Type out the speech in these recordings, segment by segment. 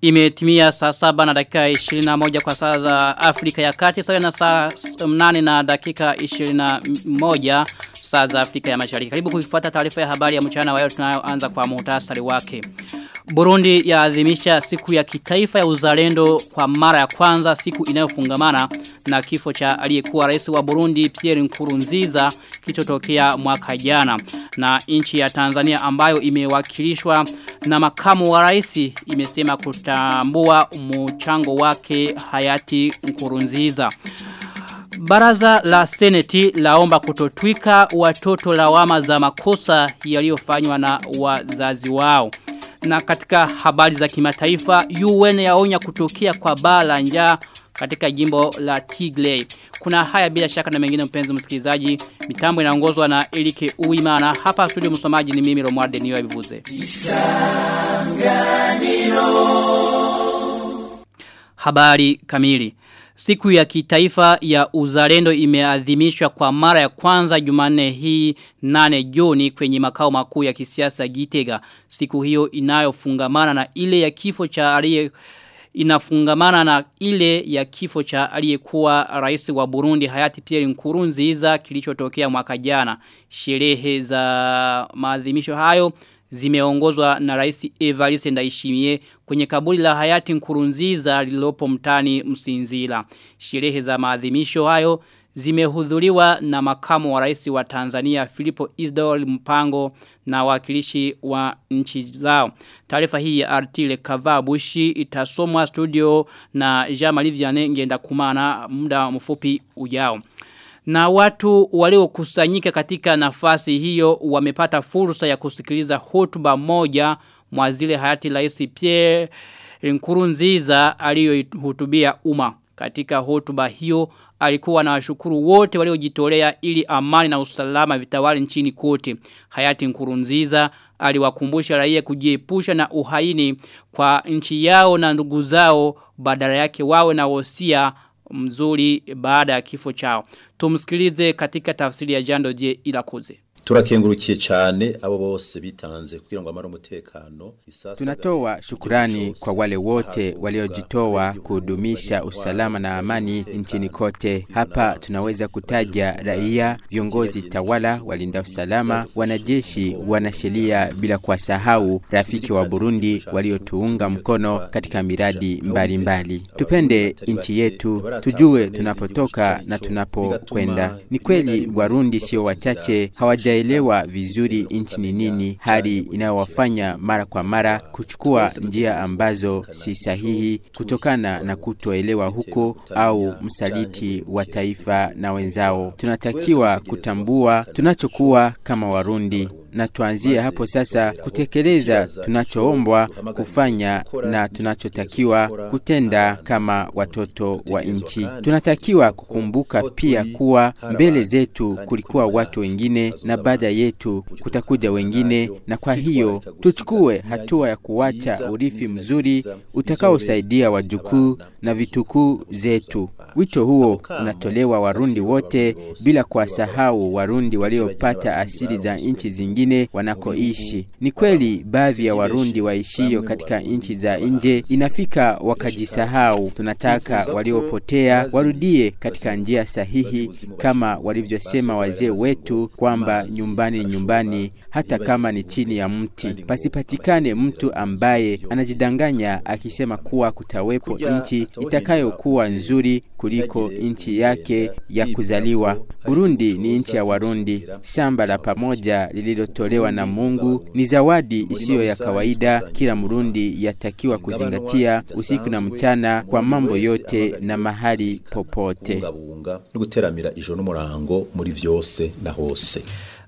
Imetimia saa saba na dakika 21 kwa saa za Afrika ya Kati sawa na saa 8 na dakika 21 saa za Afrika ya Mashariki. Karibu kuifuata taarifa ya habari ya mchana wa leo tunayoanza kwa muhtasari wake. Burundi yaadhimisha siku ya kitaifa ya uzalendo kwa mara ya kwanza siku inayofungamana na kifo cha aliyekuwa rais wa Burundi Pierre Nkurunziza kilichotokea mwaka jana na nchi ya Tanzania ambayo imewakilishwa na makamu wa rais imesema kutambua mchango wake hayati Nkurunziza. Baraza la Seneti laomba kutotwika watoto lawama za makosa yaliyofanywa na wazazi wao. Na katika habari za kimataifa, UN yaonya kutokea kwa baa la njaa katika jimbo la Tigray. Kuna haya bila shaka na mengine mpenzi msikilizaji. Mitambo inaongozwa na Elike Uimana. Hapa studio msomaji ni mimi Romualde niyo bivuze. Habari kamili. Siku ya kitaifa ya uzalendo imeadhimishwa kwa mara ya kwanza jumane hii nane Juni kwenye makao makuu ya kisiasa Gitega. Siku hiyo inayofungamana na ile ya kifo cha aliye inafungamana na ile ya kifo cha aliyekuwa rais wa Burundi hayati Pierre Nkurunziza kilichotokea mwaka jana. Sherehe za maadhimisho hayo zimeongozwa na rais Evariste Ndayishimiye kwenye kaburi la hayati Nkurunziza lililopo mtani Msinzila. Sherehe za maadhimisho hayo zimehudhuriwa na makamu wa rais wa Tanzania Filipo Isdor Mpango na wakilishi wa nchi zao. Taarifa hii ya Artile Kavabushi itasomwa studio na Jean-Marie ngenda kumana muda mfupi ujao. Na watu waliokusanyika katika nafasi hiyo wamepata fursa ya kusikiliza hotuba moja mwa zile hayati rais Pierre Nkurunziza aliyohutubia umma. Katika hotuba hiyo alikuwa na washukuru wote waliojitolea ili amani na usalama vitawali nchini kote. Hayati Nkurunziza aliwakumbusha raia kujiepusha na uhaini kwa nchi yao na ndugu zao badala yake wawe na wosia mzuri baada ya kifo chao. Tumsikilize katika tafsiri ya Jando Je Ilakuze. Turakengurukiye cyane abo bose bitanze kugira ngo amara umutekano Tunatoa shukurani kwa wale wote waliojitoa kudumisha usalama na amani nchini kote. Hapa tunaweza kutaja raia, viongozi tawala, walinda usalama, wanajeshi, wanasheria bila kuwasahau rafiki wa Burundi waliotuunga mkono katika miradi mbalimbali. Mbali. Tupende nchi yetu, tujue tunapotoka na tunapokwenda. Ni kweli Warundi sio wachache hawaja hawajaelewa vizuri nchi ni nini, hali inayowafanya mara kwa mara kuchukua njia ambazo si sahihi kutokana na kutoelewa huko au msaliti wa taifa na wenzao. Tunatakiwa kutambua tunachokuwa kama Warundi na tuanzie hapo sasa kutekeleza tunachoombwa kufanya na tunachotakiwa kutenda kama watoto wa nchi. Tunatakiwa kukumbuka pia kuwa mbele zetu kulikuwa watu wengine na baada yetu kutakuja wengine, na kwa hiyo tuchukue hatua ya kuwacha urithi mzuri utakaosaidia wajukuu na vitukuu zetu. Wito huo unatolewa Warundi wote bila kuwasahau Warundi waliopata asili za nchi zingine wanakoishi. Ni kweli baadhi ya Warundi waishio katika nchi za nje inafika wakajisahau. Tunataka waliopotea warudie katika njia sahihi, kama walivyosema wazee wetu kwamba nyumbani nyumbani, hata kama ni chini ya mti. Pasipatikane mtu ambaye anajidanganya akisema kuwa kutawepo nchi itakayokuwa nzuri kuliko nchi yake ya kuzaliwa. Burundi ni nchi ya Warundi, shamba la pamoja lililotolewa na Mungu, ni zawadi isiyo ya kawaida. Kila Murundi yatakiwa kuzingatia usiku na mchana kwa mambo yote na mahali popote. no guteramira ijoro n'umurango muri vyose na hose.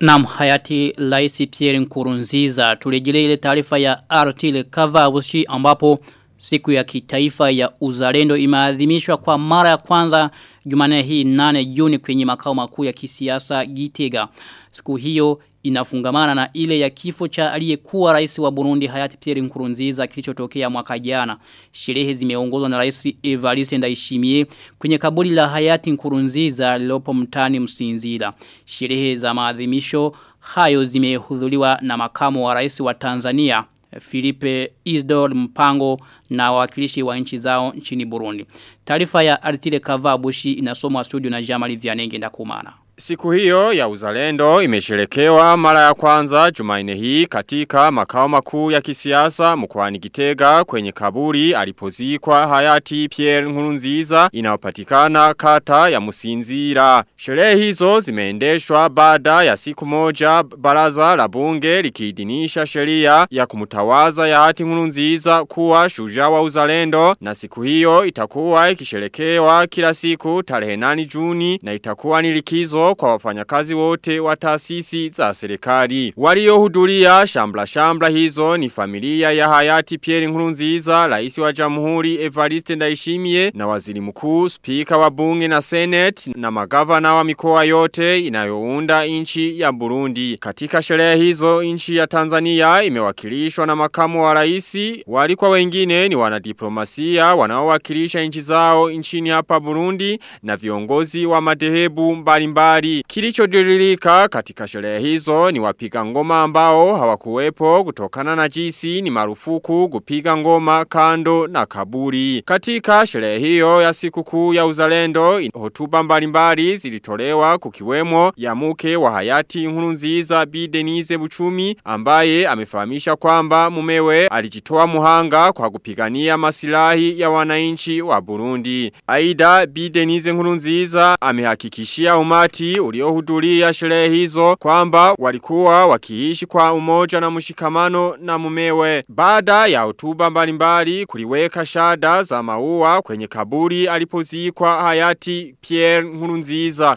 Naam hayati Laisi Pierre Nkurunziza turejelee ile taarifa ya Artile Kavabushi ambapo siku ya kitaifa ya uzalendo imeadhimishwa kwa mara ya kwanza Jumane hii 8 Juni kwenye makao makuu ya kisiasa Gitega. Siku hiyo inafungamana na ile ya kifo cha aliyekuwa rais wa Burundi hayati Pierre Nkurunziza kilichotokea mwaka jana. Sherehe zimeongozwa na rais Evariste Ndayishimiye kwenye kaburi la hayati Nkurunziza lilopo mtani Msinzira. Sherehe za maadhimisho hayo zimehudhuriwa na makamu wa rais wa Tanzania Filipe Isdor Mpango na wawakilishi wa nchi zao nchini Burundi. Taarifa ya Artile Kavabushi inasomwa studio na Jamali Vianenge ndakumana. Siku hiyo ya uzalendo imesherekewa mara ya kwanza jumaine hii katika makao makuu ya kisiasa mkwani Gitega kwenye kaburi alipozikwa hayati Pierre Nkurunziza inayopatikana kata ya Musinzira. Sherehe hizo zimeendeshwa baada ya siku moja baraza la bunge likiidhinisha sheria ya kumtawaza hayati Nkurunziza kuwa shujaa wa uzalendo na siku hiyo itakuwa ikisherekewa kila siku tarehe 8 Juni na itakuwa ni likizo kwa wafanyakazi wote wa taasisi za serikali. Waliohudhuria shambla shambla hizo ni familia ya hayati Pierre Nkurunziza, rais wa Jamhuri Evariste Ndayishimiye na waziri mkuu, spika wa bunge na senate na magavana wa mikoa yote inayounda nchi ya Burundi. Katika sherehe hizo nchi ya Tanzania imewakilishwa na makamu wa rais, walikuwa wengine ni wanadiplomasia wanaowakilisha nchi zao nchini hapa Burundi na viongozi wa madhehebu mbalimbali. Kilichojulikana katika sherehe hizo ni wapiga ngoma ambao hawakuwepo kutokana na jisi ni marufuku kupiga ngoma kando na kaburi. Katika sherehe hiyo ya sikukuu ya uzalendo, hotuba mbalimbali zilitolewa kukiwemo ya muke wa hayati Nkurunziza Bi Denise Buchumi ambaye amefahamisha kwamba mumewe alijitoa muhanga kwa kupigania masilahi ya wananchi wa Burundi. Aida Bi Denise Nkurunziza amehakikishia umati uliohudhuria sherehe hizo kwamba walikuwa wakiishi kwa umoja na mshikamano na mumewe. Baada ya utuba mbalimbali kuliweka shada za maua kwenye kaburi alipozikwa hayati Pierre Nkurunziza.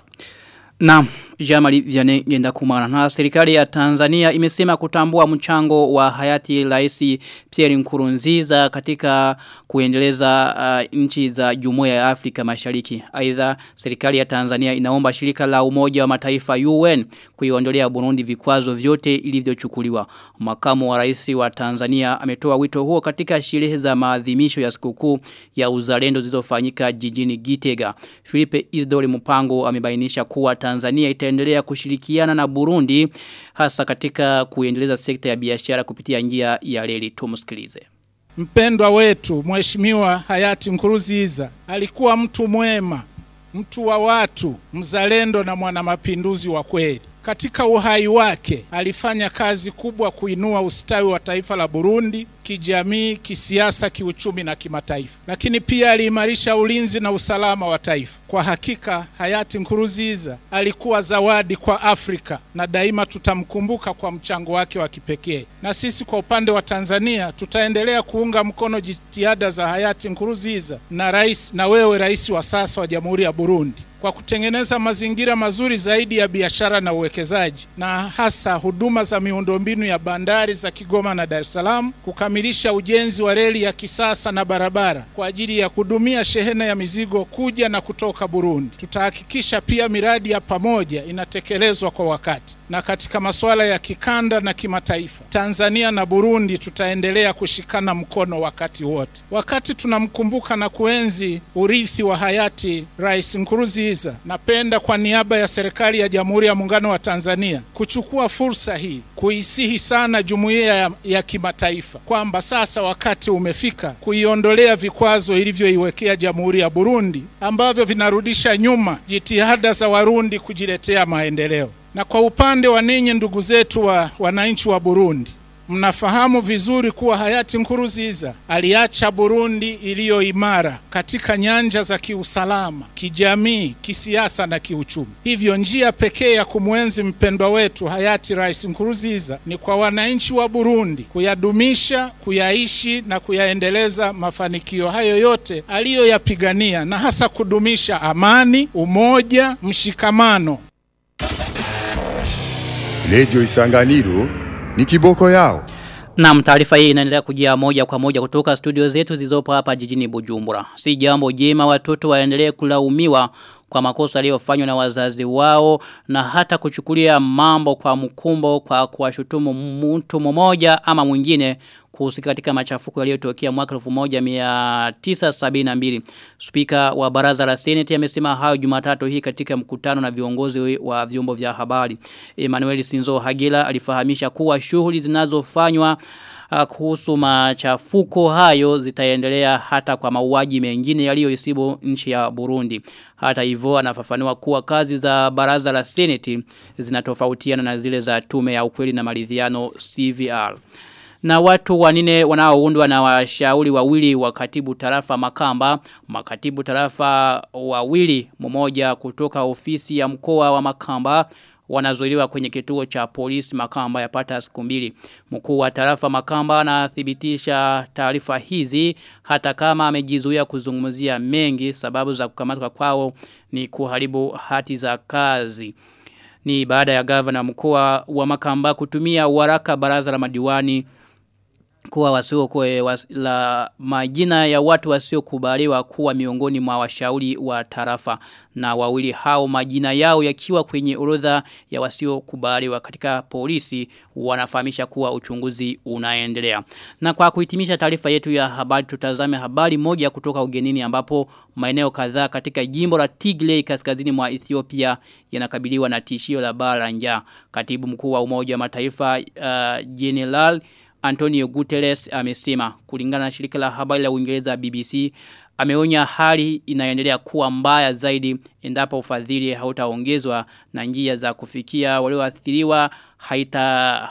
Na Jamali Vianney ngenda kumana na serikali ya Tanzania imesema kutambua mchango wa hayati Rais Pierre Nkurunziza katika kuendeleza uh, nchi za Jumuiya ya Afrika Mashariki. Aidha serikali ya Tanzania inaomba shirika la Umoja wa Mataifa UN kuiondolea Burundi vikwazo vyote ilivyochukuliwa. Makamu wa Rais wa Tanzania ametoa wito huo katika sherehe za maadhimisho ya sikukuu ya uzalendo zilizofanyika jijini Gitega. Filipe Isdori Mpango amebainisha kuwa Tanzania itaendelea kushirikiana na Burundi hasa katika kuendeleza sekta ya biashara kupitia njia ya reli tumsikilize. Mpendwa wetu Mheshimiwa hayati Nkuruziza alikuwa mtu mwema, mtu wa watu, mzalendo na mwanamapinduzi wa kweli. Katika uhai wake alifanya kazi kubwa kuinua ustawi wa taifa la Burundi kijamii, kisiasa, kiuchumi na kimataifa. Lakini pia aliimarisha ulinzi na usalama wa taifa. Kwa hakika hayati Nkurunziza alikuwa zawadi kwa Afrika na daima tutamkumbuka kwa mchango wake wa kipekee. Na sisi kwa upande wa Tanzania tutaendelea kuunga mkono jitihada za hayati Nkurunziza na rais na wewe rais wa sasa wa Jamhuri ya Burundi kwa kutengeneza mazingira mazuri zaidi ya biashara na uwekezaji na hasa huduma za miundombinu ya bandari za Kigoma na Dar es Salaam, kukamilisha ujenzi wa reli ya kisasa na barabara kwa ajili ya kudumia shehena ya mizigo kuja na kutoka Burundi. Tutahakikisha pia miradi ya pamoja inatekelezwa kwa wakati. Na katika masuala ya kikanda na kimataifa, Tanzania na Burundi tutaendelea kushikana mkono wakati wote. Wakati tunamkumbuka na kuenzi urithi wa hayati Rais Nkurunziza, napenda kwa niaba ya serikali ya Jamhuri ya Muungano wa Tanzania kuchukua fursa hii kuisihi sana jumuiya ya, ya kimataifa kwamba sasa wakati umefika kuiondolea vikwazo ilivyoiwekea Jamhuri ya Burundi ambavyo vinarudisha nyuma jitihada za Warundi kujiletea maendeleo. Na kwa upande wa ninyi ndugu zetu wa wananchi wa Burundi, mnafahamu vizuri kuwa hayati Nkurunziza aliacha Burundi iliyo imara katika nyanja za kiusalama, kijamii, kisiasa na kiuchumi. Hivyo njia pekee ya kumwenzi mpendwa wetu hayati Rais Nkurunziza ni kwa wananchi wa Burundi kuyadumisha, kuyaishi na kuyaendeleza mafanikio hayo yote aliyoyapigania na hasa kudumisha amani, umoja, mshikamano. Redio Isanganiro ni kiboko yao. Na taarifa hii inaendelea kujia moja kwa moja kutoka studio zetu zilizopo hapa jijini Bujumbura. Si jambo jema watoto waendelee kulaumiwa kwa makosa yaliyofanywa na wazazi wao na hata kuchukulia mambo kwa mkumbo kwa kuwashutumu mtu mmoja ama mwingine kuhusika katika machafuko yaliyotokea mwaka 1972. Spika wa baraza la seneti amesema hayo Jumatatu hii katika mkutano na viongozi wa vyombo vya habari. Emmanuel Sinzo Hagila alifahamisha kuwa shughuli zinazofanywa kuhusu machafuko hayo zitaendelea hata kwa mauaji mengine yaliyoisibu nchi ya Burundi. Hata hivyo anafafanua kuwa kazi za baraza la Seneti zinatofautiana na zile za tume ya ukweli na maridhiano CVR. Na watu wanine wanaoundwa na washauri wawili wa katibu tarafa Makamba, makatibu tarafa wawili mmoja kutoka ofisi ya mkoa wa Makamba wanazuiliwa kwenye kituo cha polisi Makamba yapata siku mbili. Mkuu wa tarafa Makamba anathibitisha taarifa hizi hata kama amejizuia kuzungumzia mengi sababu za kukamatwa kwao ni kuharibu hati za kazi. Ni baada ya gavana mkoa wa Makamba kutumia waraka baraza la madiwani kuwa wasio kwe was, la majina ya watu wasio kubaliwa kuwa miongoni mwa washauri wa tarafa na wawili hao majina yao yakiwa kwenye orodha ya wasio kubaliwa katika polisi wanafahamisha kuwa uchunguzi unaendelea. Na kwa kuhitimisha taarifa yetu ya habari tutazame habari moja kutoka ugenini ambapo maeneo kadhaa katika jimbo la Tigray kaskazini mwa Ethiopia yanakabiliwa na tishio la baa la njaa. Katibu mkuu wa Umoja wa Mataifa uh, General Antonio Guterres amesema kulingana na shirika la habari la Uingereza BBC ameonya hali inayoendelea kuwa mbaya zaidi endapo ufadhili hautaongezwa na njia za kufikia walioathiriwa haita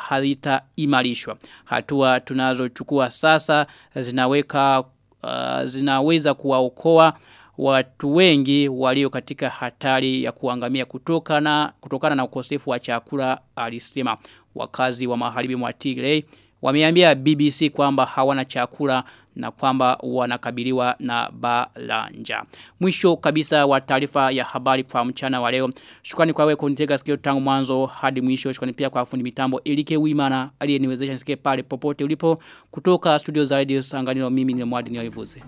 haita imarishwa. Hatua tunazochukua sasa zinaweka uh, zinaweza kuwaokoa watu wengi walio katika hatari ya kuangamia kutokana kutokana na ukosefu wa chakula alisema wakazi wa magharibi mwa Tigray wameambia BBC kwamba hawana chakula na kwamba wanakabiliwa na balanja. Mwisho kabisa wa taarifa ya habari kwa mchana wa leo. Shukrani kwa wewe kunitega sikio tangu mwanzo hadi mwisho. Shukrani pia kwa fundi mitambo Elike Wimana aliyeniwezesha nisikie pale popote ulipo kutoka studio za Radio Sanganiro mimi ni Mwadi Niyoivuze.